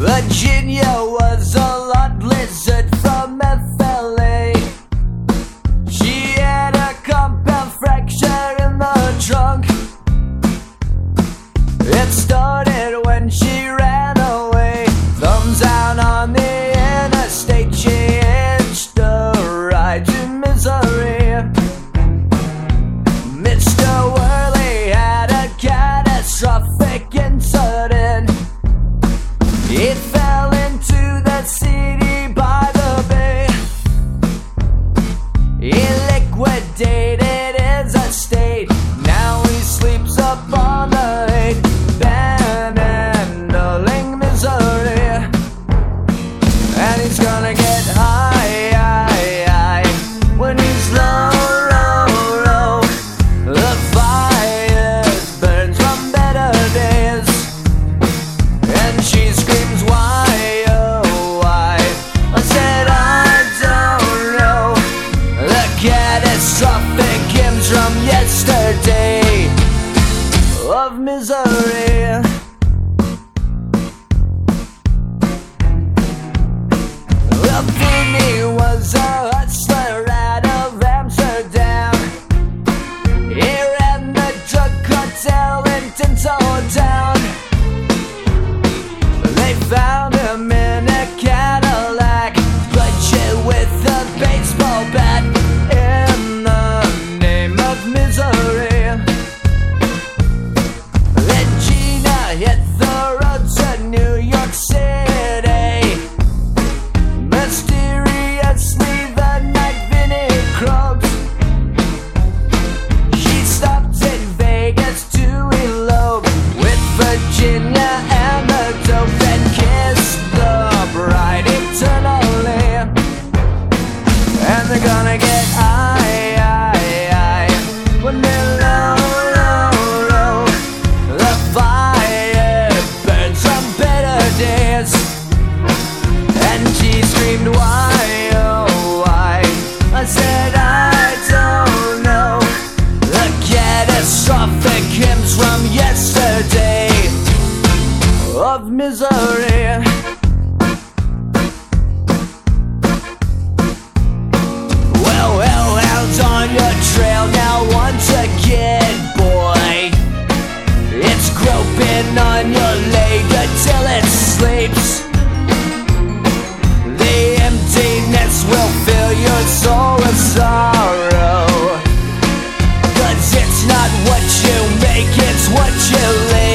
Virginia was a lot lizard from FLA. She had a compound fracture in the trunk. It's done. down misery. Well, well, out on your trail now once again, boy. It's groping on your leg until it sleeps. The emptiness will fill your soul with sorrow. Cause it's not what you make, it's what you live.